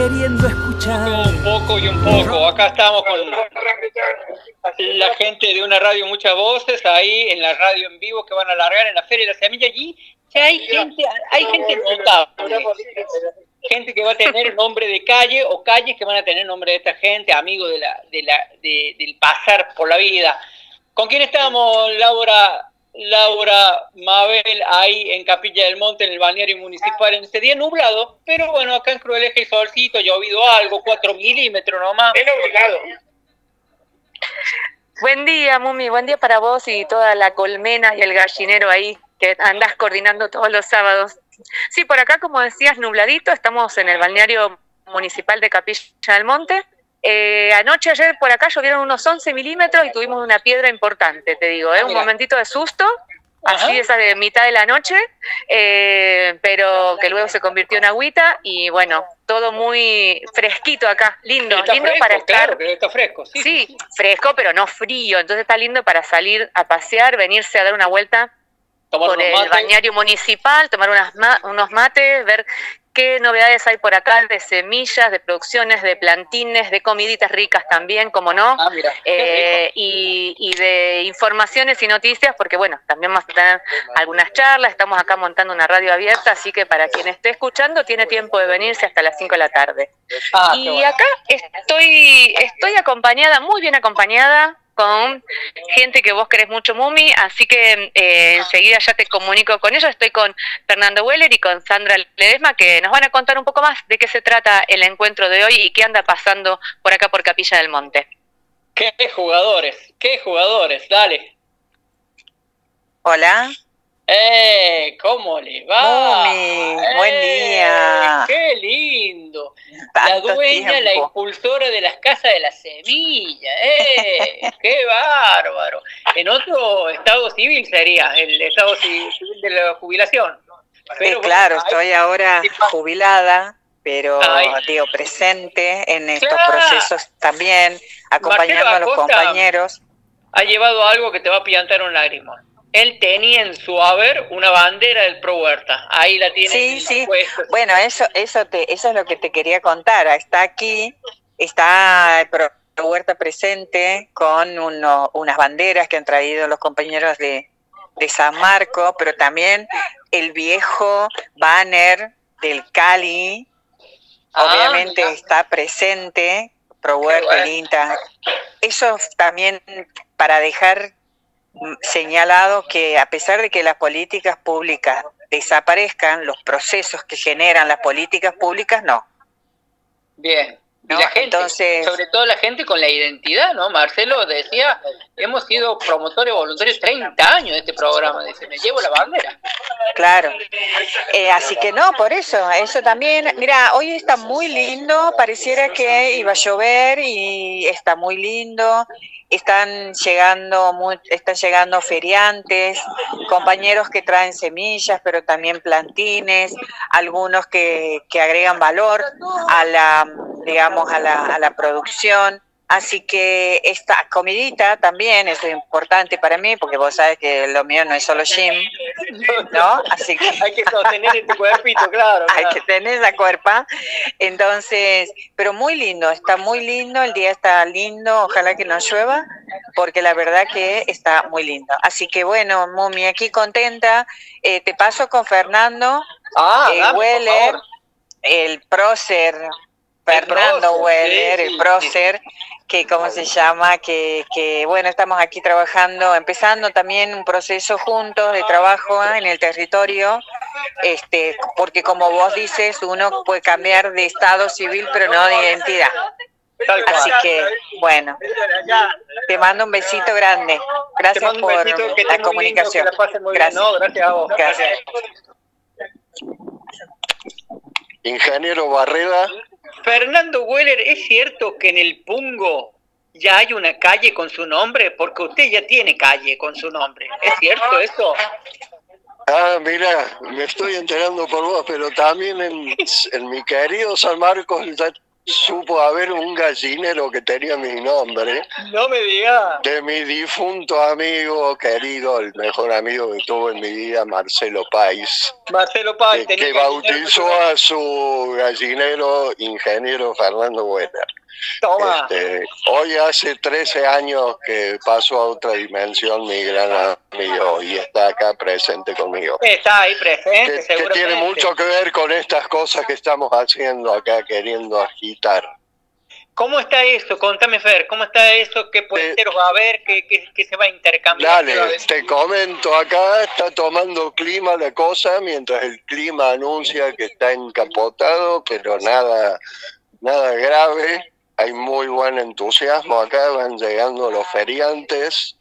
queriendo escuchar. Un poco y un poco. Acá estamos con la gente de una radio Muchas Voces, ahí en la radio en vivo que van a largar en la Feria de la Semilla. Allí ya hay gente, hay gente notable. Gente que va a tener nombre de calle o calles que van a tener nombre de esta gente, amigos de la, de la, del pasar por la vida. ¿Con quién estamos, Laura? Laura Mabel ahí en Capilla del Monte, en el balneario municipal, en este día nublado, pero bueno, acá en Crueleje y solcito, llovido algo, 4 milímetros nomás. Es nublado. Buen día, Mumi, buen día para vos y toda la colmena y el gallinero ahí que andás coordinando todos los sábados. Sí, por acá, como decías, nubladito, estamos en el balneario municipal de Capilla del Monte, eh, anoche, ayer por acá llovieron unos 11 milímetros y tuvimos una piedra importante, te digo, ¿eh? un momentito de susto, así esa de mitad de la noche, eh, pero que luego se convirtió en agüita y bueno, todo muy fresquito acá, lindo, lindo para estar. Claro, está fresco, sí, sí, fresco, pero no frío, entonces está lindo para salir a pasear, venirse a dar una vuelta por el bañario municipal, tomar unas unos mates, ver qué novedades hay por acá de semillas, de producciones, de plantines, de comiditas ricas también, como no, ah, eh, y, de informaciones y noticias, porque bueno, también vamos a tener algunas charlas, estamos acá montando una radio abierta, así que para quien esté escuchando tiene tiempo de venirse hasta las 5 de la tarde. Ah, y acá estoy, estoy acompañada, muy bien acompañada, con gente que vos querés mucho, Mumi, así que eh, enseguida ya te comunico con ellos. Estoy con Fernando Weller y con Sandra Ledesma, que nos van a contar un poco más de qué se trata el encuentro de hoy y qué anda pasando por acá por Capilla del Monte. Qué jugadores, qué jugadores, dale. Hola. ¡Eh! ¿Cómo le va? buen ¡Eh! día. ¡Qué lindo! la dueña, la impulsora de las casas de la semilla. ¡Eh! ¡Qué bárbaro! En otro estado civil sería, el estado civil de la jubilación. Pero, claro, estoy ahora jubilada, pero digo, presente en estos procesos también, acompañando a los compañeros. Ha llevado algo que te va a piantar un lagrimón él tenía en su haber una bandera del Pro Huerta. Ahí la tiene. Sí, sí. Bueno, eso, eso, te, eso es lo que te quería contar. Está aquí, está el Pro Huerta presente con uno, unas banderas que han traído los compañeros de, de San Marco, pero también el viejo banner del Cali, ah, obviamente está presente, Pro Huerta, el INTA. Eso también para dejar señalado que a pesar de que las políticas públicas desaparezcan, los procesos que generan las políticas públicas no. Bien. Y la gente, Entonces, sobre todo la gente con la identidad, ¿no? Marcelo decía, hemos sido promotores voluntarios 30 años de este programa, dice, me llevo la bandera. Claro, eh, así que no, por eso, eso también, mira, hoy está muy lindo, pareciera que iba a llover y está muy lindo, están llegando, están llegando feriantes, compañeros que traen semillas, pero también plantines, algunos que, que agregan valor a la, digamos, a la, a la producción. Así que esta comidita también es importante para mí, porque vos sabes que lo mío no es solo gym, ¿no? Así que hay que sostener este cuerpito, claro, Hay que tener la cuerpa. Entonces, pero muy lindo, está muy lindo, el día está lindo, ojalá que no llueva, porque la verdad que está muy lindo. Así que bueno, Mumi, aquí contenta. Eh, te paso con Fernando ah, eh, Weller, el prócer Fernando Weller, el prócer, que cómo se llama, que, que bueno, estamos aquí trabajando, empezando también un proceso juntos de trabajo en el territorio, este, porque como vos dices, uno puede cambiar de estado civil, pero no de identidad. Así que, bueno, te mando un besito grande. Gracias por la comunicación. gracias. gracias a vos. Gracias. Ingeniero Barrera. Fernando Weller, ¿es cierto que en el Pungo ya hay una calle con su nombre? Porque usted ya tiene calle con su nombre. ¿Es cierto eso? Ah, mira, me estoy enterando por vos, pero también en, mi querido San Marcos supo haber un gallinero que tenía mi nombre. No me diga. De mi difunto amigo querido, el mejor amigo que tuve en mi vida, Marcelo Pais. Marcelo Pais, que, que bautizó a su gallinero ingeniero Fernando Buena. Toma. Este, hoy hace 13 años que pasó a otra dimensión mi gran amigo y está acá presente conmigo. Está ahí presente, que, que tiene mucho que ver con estas cosas que estamos haciendo acá, queriendo agitar. ¿Cómo está eso? Contame, Fer, ¿cómo está eso? ¿Qué puede ser? ¿Va a haber? ¿Qué, qué, se va a intercambiar? Dale, te comento, acá está tomando clima la cosa, mientras el clima anuncia que está encapotado, pero nada, nada grave hay muy buen entusiasmo acá, van llegando los feriantes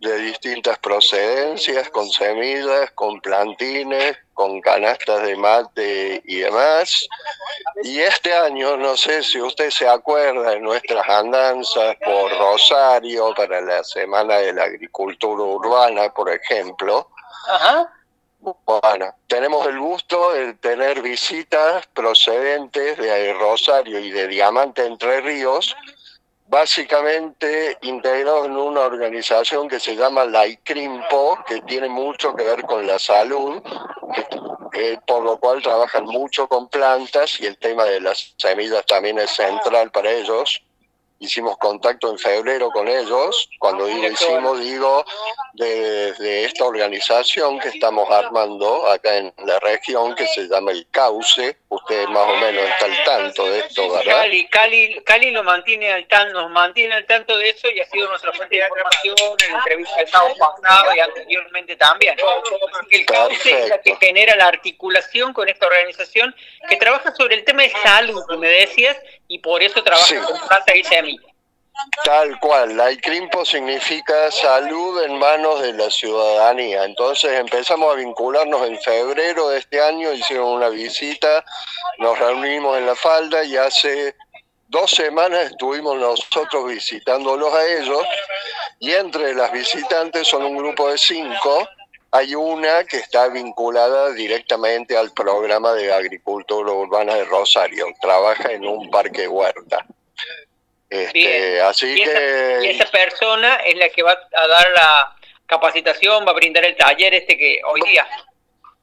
de distintas procedencias, con semillas, con plantines, con canastas de mate y demás. Y este año, no sé si usted se acuerda de nuestras andanzas por Rosario para la Semana de la Agricultura Urbana, por ejemplo. Ajá bueno, tenemos el gusto de tener visitas procedentes de Rosario y de Diamante Entre Ríos, básicamente integrados en una organización que se llama la ICRIMPO, que tiene mucho que ver con la salud, por lo cual trabajan mucho con plantas y el tema de las semillas también es central para ellos hicimos contacto en febrero con ellos. Cuando digo hicimos, digo de, esta organización que estamos armando acá en la región que se llama el Cauce. Usted más o menos está al tanto de esto, ¿verdad? Cali, Cali, Cali nos mantiene al tanto, nos mantiene al tanto de eso y ha sido nuestra fuente de información en entrevistas del sábado pasado y anteriormente también. El Cauce es la que genera la articulación con esta organización que trabaja sobre el tema de salud, me decías, y por eso trabaja con plata y. Tal cual, la ICRIMPO significa salud en manos de la ciudadanía. Entonces empezamos a vincularnos en febrero de este año, hicieron una visita, nos reunimos en la falda y hace dos semanas estuvimos nosotros visitándolos a ellos y entre las visitantes son un grupo de cinco. Hay una que está vinculada directamente al programa de agricultura urbana de Rosario, trabaja en un parque huerta. Este, así y que... y esa persona es la que va a dar la capacitación, va a brindar el taller este que hoy día.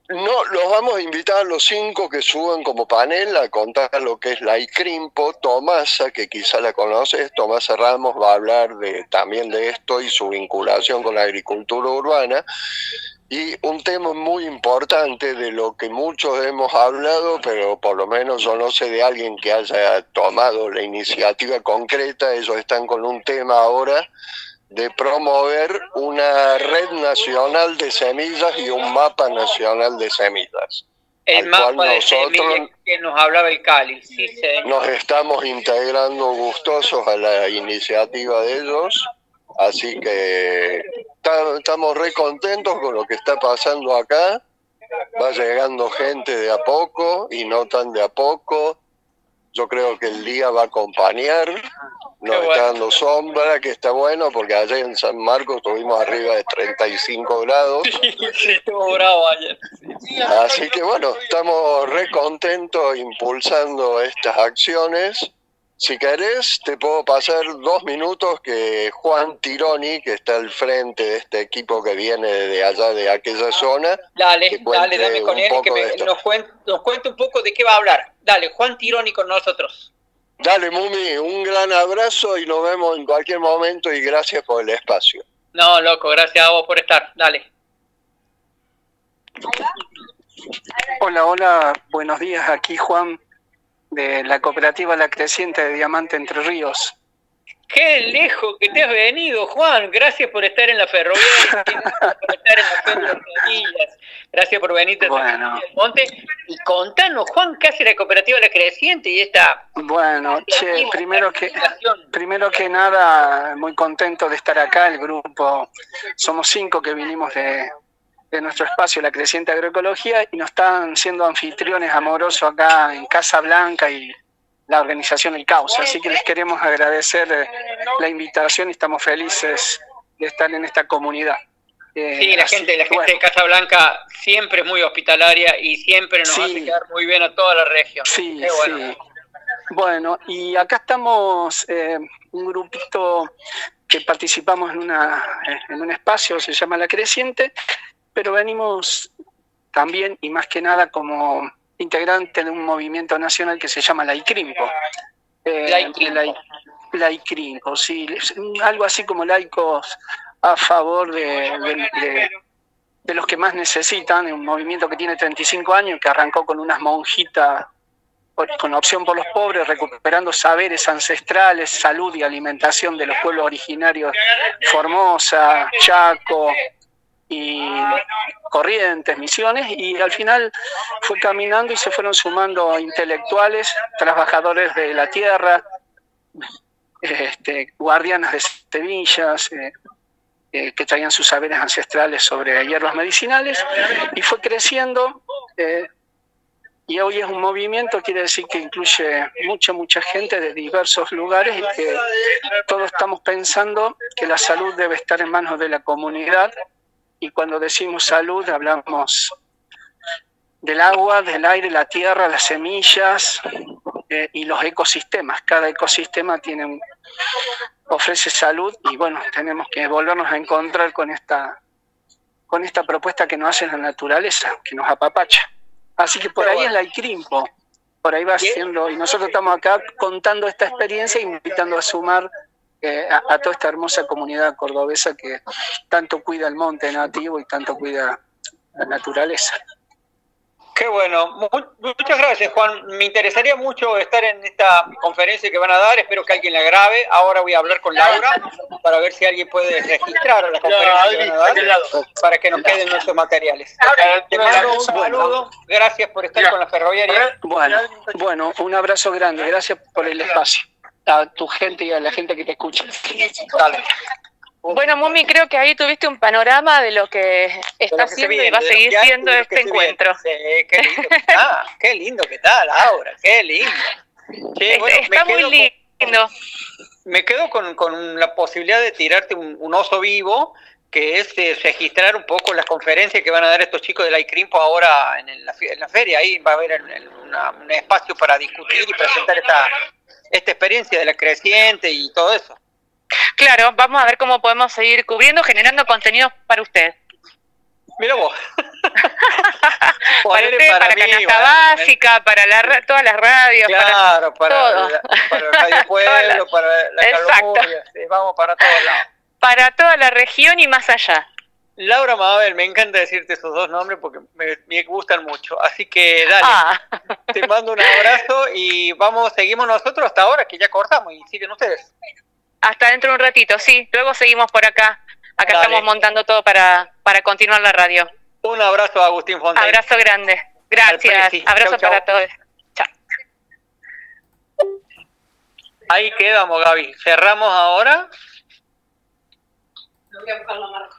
No, los vamos a invitar a los cinco que suban como panel a contar lo que es la ICRIMPO. Tomasa, que quizá la conoces, Tomasa Ramos va a hablar de, también de esto y su vinculación con la agricultura urbana. Y un tema muy importante de lo que muchos hemos hablado, pero por lo menos yo no sé de alguien que haya tomado la iniciativa concreta, ellos están con un tema ahora de promover una red nacional de semillas y un mapa nacional de semillas. El mapa de semillas que nos hablaba el Cali, sí, Nos estamos integrando gustosos a la iniciativa de ellos Así que estamos re contentos con lo que está pasando acá. Va llegando gente de a poco y no tan de a poco. Yo creo que el día va a acompañar. Nos está dando sombra, que está bueno, porque ayer en San Marcos estuvimos arriba de 35 grados. Sí, estuvo bravo ayer. Así que bueno, estamos re contentos impulsando estas acciones si querés, te puedo pasar dos minutos que Juan Tironi, que está al frente de este equipo que viene de allá de aquella zona. Dale, dale, dame con él que nos, cuente, nos cuente un poco de qué va a hablar. Dale, Juan Tironi con nosotros. Dale, Mumi, un gran abrazo y nos vemos en cualquier momento y gracias por el espacio. No, loco, gracias a vos por estar. Dale. Hola, hola, buenos días. Aquí Juan de la cooperativa La Creciente de Diamante Entre Ríos. Qué lejos que te has venido, Juan. Gracias por estar en la ferroviaria, por estar en la Gracias por venirte bueno. al monte. Y contanos, Juan, ¿qué hace la cooperativa La Creciente y esta... Bueno, che, primero que, primero que nada, muy contento de estar acá. El grupo, somos cinco que vinimos de, de nuestro espacio, la creciente agroecología, y nos están siendo anfitriones amorosos acá en Casa Blanca y la organización El Causa. Así que les queremos agradecer eh, la invitación y estamos felices de estar en esta comunidad. Eh, sí, la gente, la gente de Casa Blanca siempre es muy hospitalaria y siempre nos hace quedar muy bien a toda la región. Sí, sí. Bueno, y acá estamos eh, un grupito que participamos en, una, eh, en un espacio, se llama La Creciente, pero venimos también y más que nada como integrante de un movimiento nacional que se llama La ICRIMPO. Eh, la, ICRIMPO, sí, algo así como laicos a favor de, de, los que más necesitan, un movimiento que tiene 35 años, que arrancó con unas monjitas con opción por los pobres, recuperando saberes ancestrales, salud y alimentación de los pueblos originarios Formosa, Chaco y Corrientes, Misiones, y al final fue caminando y se fueron sumando intelectuales, trabajadores de la tierra, este, guardianas de sevillas, eh, eh, que traían sus saberes ancestrales sobre hierbas medicinales, y fue creciendo. Eh, y hoy es un movimiento, quiere decir que incluye mucha, mucha gente de diversos lugares y que todos estamos pensando que la salud debe estar en manos de la comunidad. Y cuando decimos salud, hablamos del agua, del aire, la tierra, las semillas eh, y los ecosistemas. Cada ecosistema tiene ofrece salud y bueno, tenemos que volvernos a encontrar con esta, con esta propuesta que nos hace la naturaleza, que nos apapacha. Así que por ahí es la ICRIMPO, por ahí va haciendo, y nosotros estamos acá contando esta experiencia, invitando a sumar eh, a, toda esta hermosa comunidad cordobesa que tanto cuida el monte nativo y tanto cuida la naturaleza. Qué bueno. Muchas gracias, Juan. Me interesaría mucho estar en esta conferencia que van a dar. Espero que alguien la grabe. Ahora voy a hablar con Laura para ver si alguien puede registrar la conferencia que van a dar para que nos queden nuestros materiales. Te mando un saludo. Gracias por estar con la ferroviaria. Bueno, bueno, un abrazo grande. Gracias por el espacio. A tu gente y a la gente que te escucha. Dale. Bueno, Mumi, creo que ahí tuviste un panorama de lo que está haciendo y va a seguir siendo este encuentro. qué lindo que está, qué lindo que está, Laura, qué lindo. está muy lindo. me quedo con, la posibilidad de tirarte un, oso vivo, que es eh, registrar un poco las conferencias que van a dar estos chicos de la ICRIMPO ahora en, la, feria. Ahí va a haber un espacio para discutir y presentar esta, esta experiencia de la creciente y todo eso. Claro, vamos a ver cómo podemos seguir cubriendo, generando contenidos para usted. Mira vos. para usted, para, Canasta Básica, para la, todas las radios. Claro, para, para, para Radio Pueblo, para la Exacto. vamos para todos lados. Para toda la región y más allá. Laura Mabel, me encanta decirte esos dos nombres porque me, gustan mucho. Así que dale, ah. te mando un abrazo y vamos, seguimos nosotros hasta ahora que ya cortamos y siguen ustedes. Hasta dentro de un ratito, sí. Luego seguimos por acá. Acá estamos montando todo para, para continuar la radio. Un abrazo, Agustín Fontaine. Abrazo grande. Gracias. Abrazo para todos. Chao. Ahí quedamos, Gaby. Cerramos ahora. voy a buscar la marca.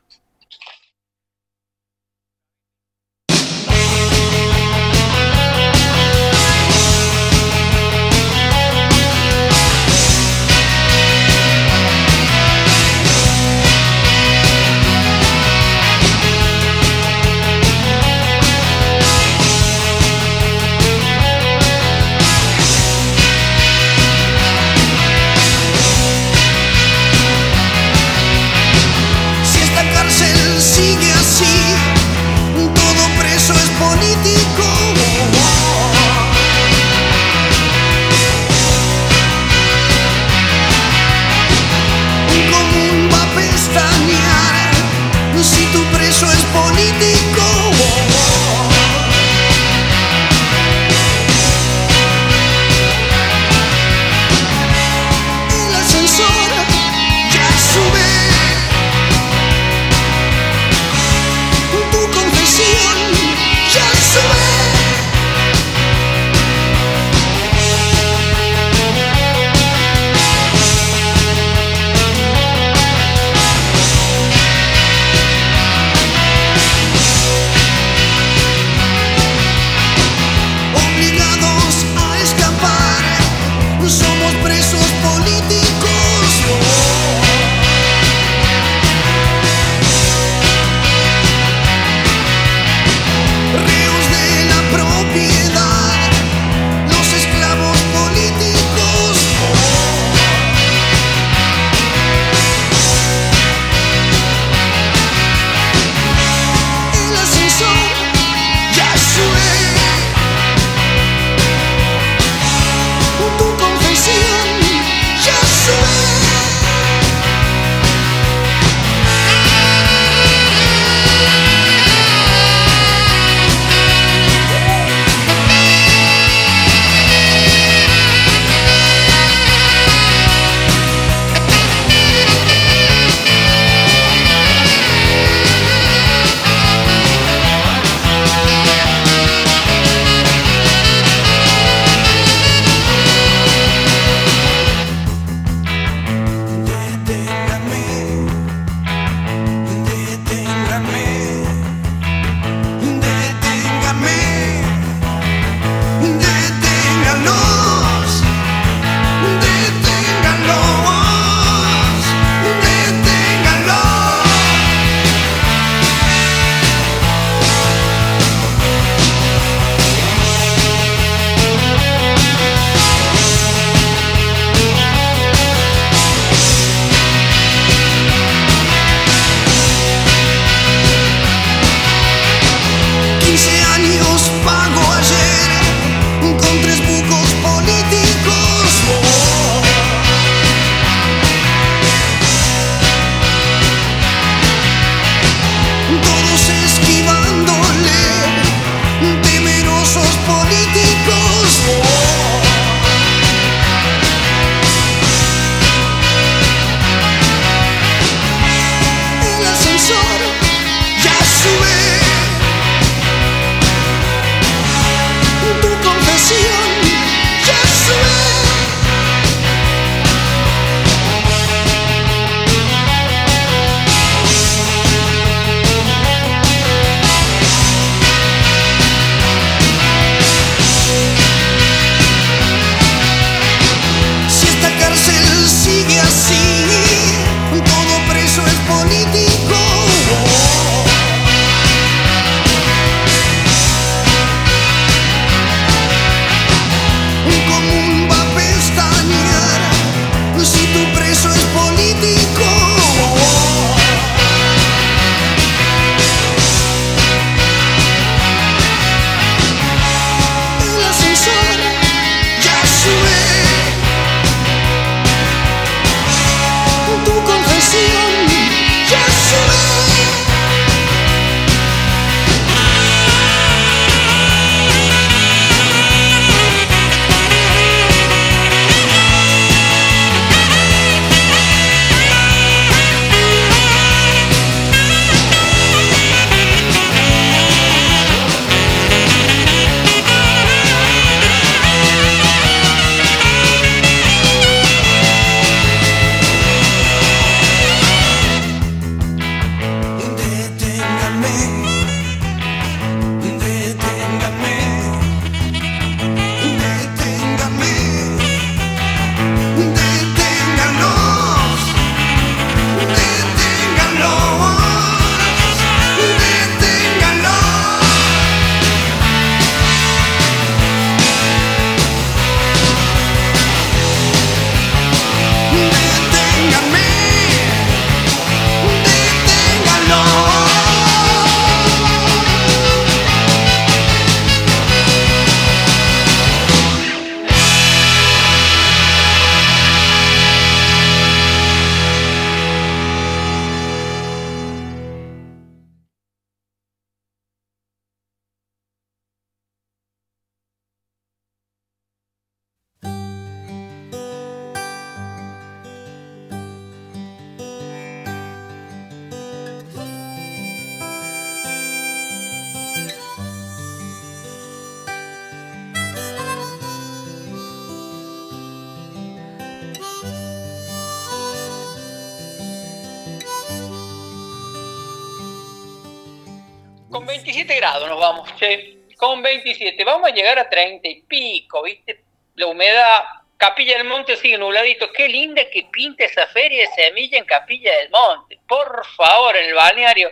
Con 27 grados nos vamos, che, con 27, vamos a llegar a 30 y pico, ¿viste? La humedad, Capilla del Monte sigue nubladito, qué linda que pinta esa feria de semilla en Capilla del Monte, por favor, en el balneario,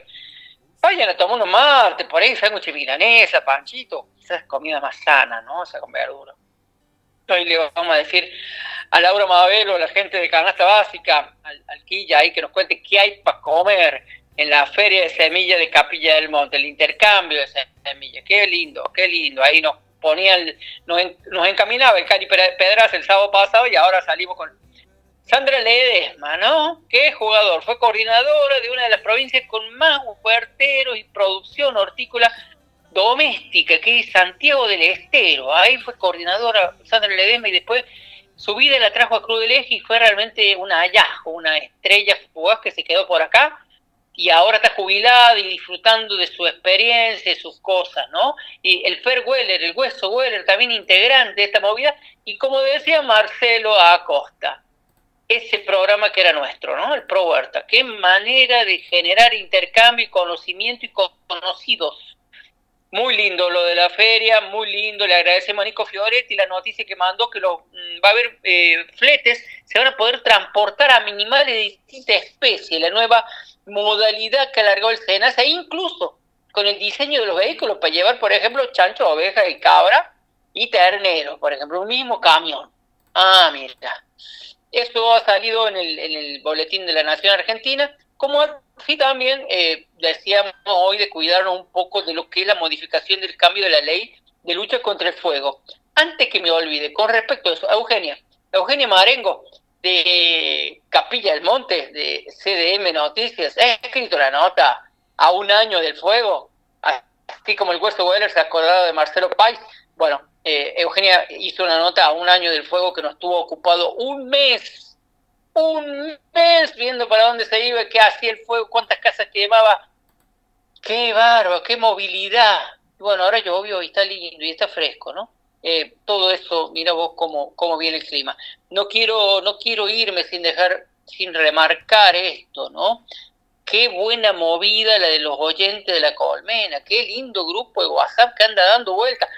vayan a tomar unos martes, por ahí sándwich milanesa, panchito, quizás comida más sana, ¿no? O sea, con verdura. Hoy le vamos a decir a Laura Mabelo, a la gente de Canasta Básica, al, al Quilla ahí, que nos cuente qué hay para comer en la feria de semillas de Capilla del Monte, el intercambio de semillas. Qué lindo, qué lindo. Ahí nos ponían, nos, nos encaminaba el Cari Pedras el sábado pasado y ahora salimos con Sandra Ledesma, ¿no? ¿Qué jugador? Fue coordinadora de una de las provincias con más huerteros y producción hortícola doméstica, que es Santiago del Estero. Ahí fue coordinadora Sandra Ledesma y después su vida la trajo a Cruz del Eje y fue realmente un hallazgo, una estrella fugaz que se quedó por acá y ahora está jubilada y disfrutando de su experiencia, de sus cosas, ¿no? Y el Fer Weller, el Hueso Weller, también integrante de esta movida, y como decía Marcelo Acosta, ese programa que era nuestro, ¿no? El Pro Huerta. Qué manera de generar intercambio y conocimiento y conocidos. Muy lindo lo de la feria, muy lindo. Le agradecemos a Nico Fioretti la noticia que mandó que lo, mm, va a haber eh, fletes, se van a poder transportar a animales de distintas especies. La nueva modalidad que alargó el SENASA, e incluso con el diseño de los vehículos para llevar, por ejemplo, chancho, oveja y cabra y ternero, por ejemplo, un mismo camión. Ah, mira. Esto ha salido en el, en el boletín de la Nación Argentina, como así también eh, decíamos hoy de cuidarnos un poco de lo que es la modificación del cambio de la ley de lucha contra el fuego. Antes que me olvide, con respecto a eso, Eugenia, Eugenia Marengo, de Capilla del Monte, de CDM Noticias, he escrito la nota a un año del fuego, así como el Hueso Weller se ha acordado de Marcelo Pais. Bueno, eh, Eugenia hizo una nota a un año del fuego que nos tuvo ocupado un mes, un mes viendo para dónde se iba, qué hacía el fuego, cuántas casas quemaba. Qué bárbaro, qué movilidad. Bueno, ahora llovió y está lindo y está fresco, ¿no? Eh, todo eso, mira vos cómo, cómo viene el clima. No quiero, no quiero irme sin dejar, sin remarcar esto, ¿no? Qué buena movida la de los oyentes de la colmena, qué lindo grupo de WhatsApp que anda dando vuelta.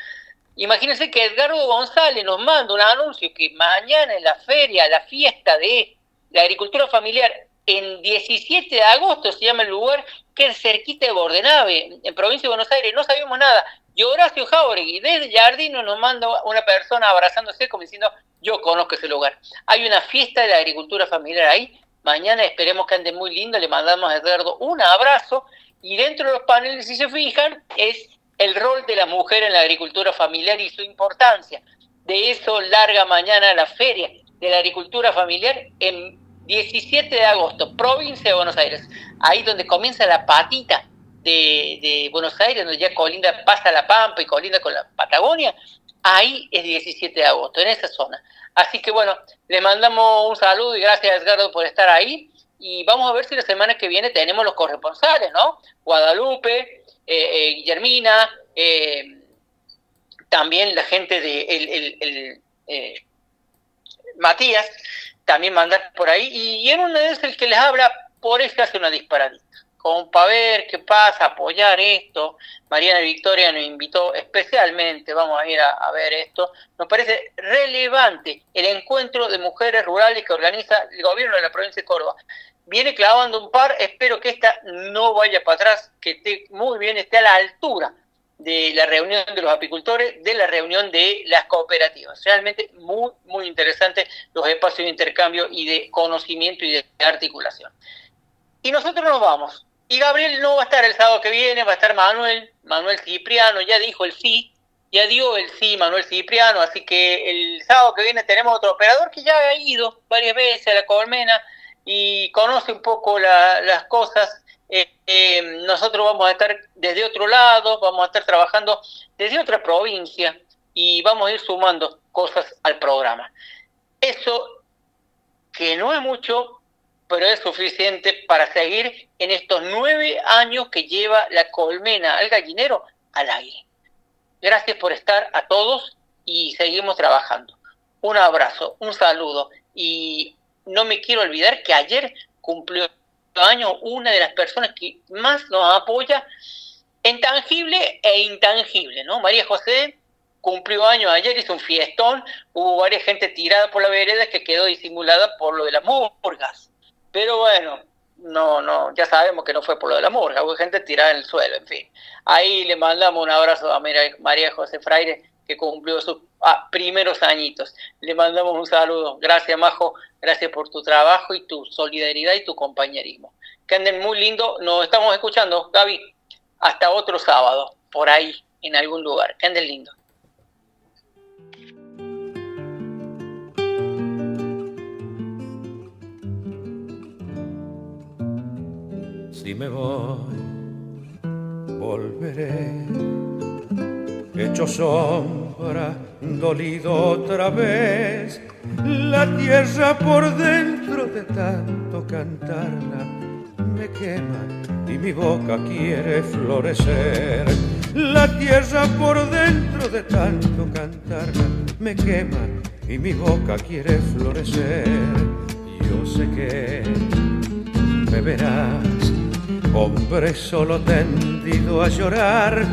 Imagínense que Edgardo González nos manda un anuncio que mañana en la feria, la fiesta de la agricultura familiar, en 17 de agosto se llama el lugar, que es cerquita de Bordenave, en provincia de Buenos Aires, no sabemos nada. Y Horacio Jauregui, desde Jardino, nos manda una persona abrazándose como diciendo, yo conozco ese lugar. Hay una fiesta de la agricultura familiar ahí. Mañana esperemos que ande muy lindo. Le mandamos a Edgardo un abrazo. Y dentro de los paneles, si se fijan, es el rol de la mujer en la agricultura familiar y su importancia. De eso larga mañana la feria de la agricultura familiar en 17 de agosto, provincia de Buenos Aires. Ahí donde comienza la patita de, Buenos Aires, donde ya colinda pasa la Pampa y colinda con la Patagonia, ahí es 17 de agosto, en esa zona. Así que bueno, le mandamos un saludo y gracias Edgardo por estar ahí. Y vamos a ver si la semana que viene tenemos los corresponsales, ¿no? Guadalupe, eh, eh, Guillermina, eh, también la gente de el, Matías, también mandar por ahí. Y, en una vez el que les habla, por eso hace una disparadita como para ver qué pasa, apoyar esto. Mariana Victoria nos invitó especialmente, vamos a ir a, ver esto. Nos parece relevante el encuentro de mujeres rurales que organiza el gobierno de la provincia de Córdoba. Viene clavando un par, espero que esta no vaya para atrás, que esté muy bien, esté a la altura de la reunión de los apicultores, de la reunión de las cooperativas. Realmente muy, muy interesante los espacios de intercambio y de conocimiento y de articulación. Y nosotros nos vamos. Y Gabriel no va a estar el sábado que viene, va a estar Manuel, Manuel Cipriano, ya dijo el sí, ya dio el sí Manuel Cipriano, así que el sábado que viene tenemos otro operador que ya ha ido varias veces a la Colmena y conoce un poco las cosas. Eh, eh, nosotros vamos a estar desde otro lado, vamos a estar trabajando desde otra provincia y vamos a ir sumando cosas al programa. Eso, que no es mucho, pero es suficiente para seguir en estos nueve años que lleva la colmena al gallinero al aire. Gracias por estar a todos y seguimos trabajando. Un abrazo, un saludo y no me quiero olvidar que ayer cumplió año una de las personas que más nos apoya en tangible e intangible, ¿no? María José cumplió años ayer, hizo un fiestón, hubo varias gente tirada por la vereda que quedó disimulada por lo de las murgas. Pero bueno, no, no, ya sabemos que no fue por lo de la murga, hubo gente tirada en el suelo, en fin. Ahí le mandamos un abrazo a María José Fraire, que cumplió sus ah, primeros añitos. Le mandamos un saludo. Gracias, Majo. Gracias por tu trabajo y tu solidaridad y tu compañerismo. Que anden muy lindo. Nos estamos escuchando, Gaby. Hasta otro sábado, por ahí, en algún lugar. Que anden lindo. Si me voy, volveré hecho sombra, dolido otra vez. La tierra por dentro de tanto cantarla me quema y mi boca quiere florecer. La tierra por dentro de tanto cantarla me quema y mi boca quiere florecer. Yo sé que me verás, hombre solo tendido a llorar